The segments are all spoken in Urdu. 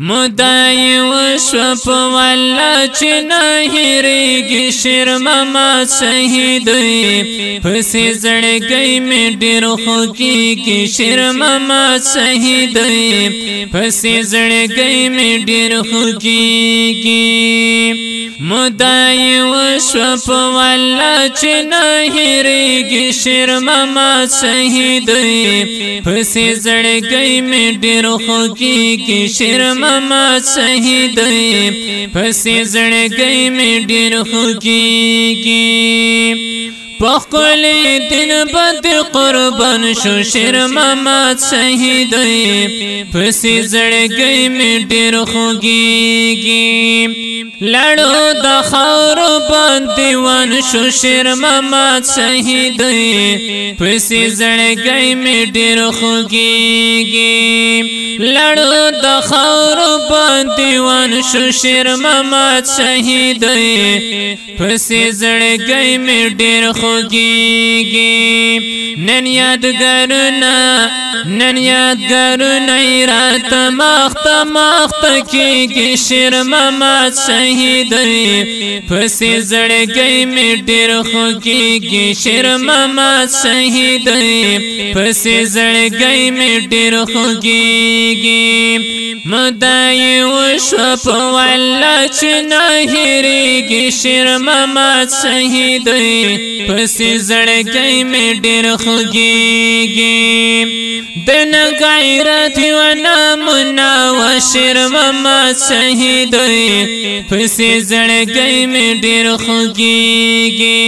مدای وشو په والا چې نه هېریږي شیر ماما شهید پسې زړګی مې ډېر خوږیږي شیر ماما شهید پسې میں مې ډېر خوږیږي مدای وشو په والا چې نه هېریږي شیر ماما شهید پسې زړګی مې ډېر خوږیږي شیر ماما شهید پسې زړګی مې ډېر خوږیږي پخل دن بد قربان شو، شیر ماما شهید پسی زړګی می ډیر خوږیږي لړو د خور باندې ون شو، شیر ماما شهید پسی زړګی می ډیر خوږیږي لړو د خور باندې ون شو، شیر ماما شهید پسی زړګی می ہوگی گی۔ نن یاد کرنا نن یاد کرنا رات۔ مخت مخت کی گی شرم مات شہید۔ پھسی زڑ گئی میں ڈر خوکی گی شرم مات شہید۔ پھسی زڑ گئی میں ڈر خوکی گی۔ مدای وشو په والا چې نه هېریږي شیر ماما شهید پسی زړګی می ډیر خوږیږي دن غیرت و نام نا و شر مما شهید پسی زړګی می ډیر خوږیږي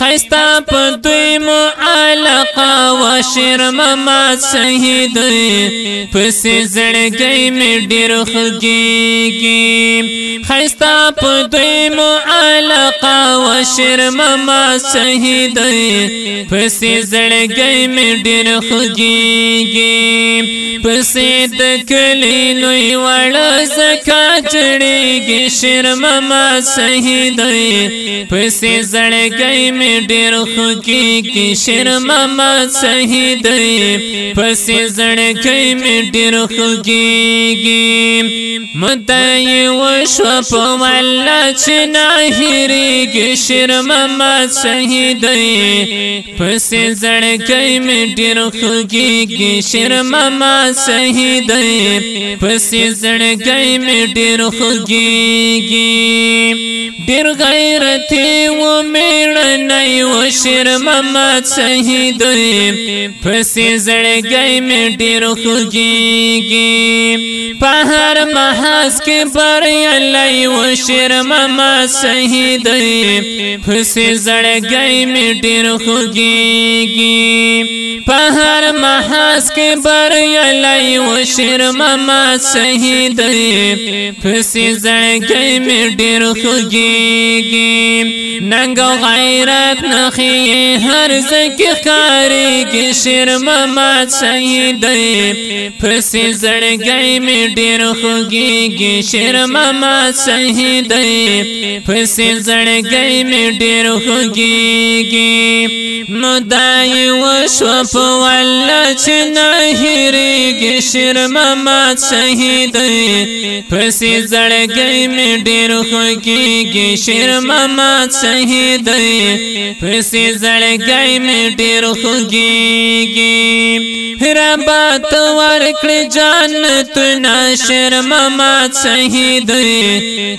خستا په دوی مو علاقه و شر مما شهید پسی زړګی می ډیر خوږیږي خستا په دوی مو علاقه و شر مما شهید پسی زړګی می ډیر خوږیږي پسی د کلی لوی وړ زکا چړیږي شیر مما شهید پسی زړګی می ډیر خوږیږي شیر مما شهید پسی زړګی می ډیر خوږیږي مدای وشو په ولا چې نه هېریږي شیر ماما شهید پسې زړګی مې ډېر خوږیږي شیر ماما شهید پسې زړګی مې ډېر خوږیږي ډېر غیرت و میړنی و شیر ماما شهید پسې زړګی مې ډېر خوږیږي په هر محاس کې بریالی و شیر ماما شهید پسې زړګی می ډیر خوږیږي په هر محاس کې بریالی و شیر ماما شهید پسې زړګی می ډیر خوږیږي ننګ غیرت نخي هر ځکه کاریږي شیر ماما شهید پسې زړګی می ډیر خوږیږي شیر ماما شهید پسې زړګی می ډیر خوږیږي مدای وشو په ولا چې نه هېریږي شیر ماما شهید. پسې زړګی می ډیر خوږیږي شیر ماما شهید. پسې زړګی می ډیر خوږیږي ربات ورکړ جنت ناشر ماما شهید.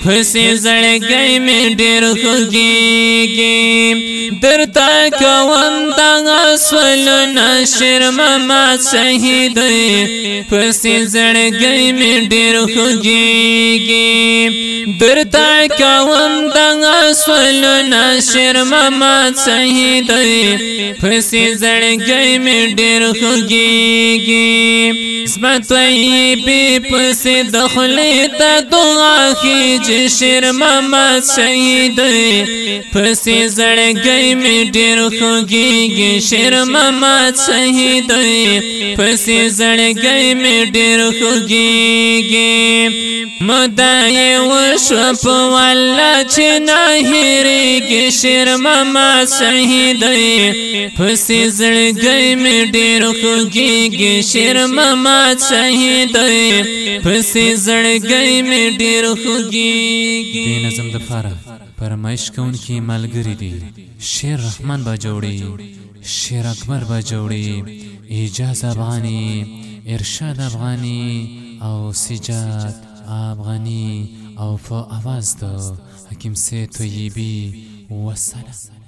پسې زړګی می ډیر خوږیږي درتا کوم دا سول ناشر ماما شهید پسې زړګی می ډیر خوږیږي درتا کوم دا سول ناشر ماما شهید پسې زړګی می ډیر خوږیږي اسمت طیبی پسې دخلې ته دعا خېج شیر ماما شهید پسې زړګی می ډیر خوږیږي شیر ماما شهید پسې زړګی می ډیر خوږیږي مدای وشو په والله چې ناهریږي شیر ماما شهیدای پسې زړګی مې ډېر خوږیږي شیر ماما شهیدای پسې زړګی مې ډېر خوږیږي دې نظم د فاره پرمایش کون کی ملګری دی؟ شیر رحمان با جوړي شیر اکبر بجوڑی جوړي اجازه افغاني، ارشاد افغاني او سجاد افغاني. او په اواز د حکیم سے طیبی، وسلام.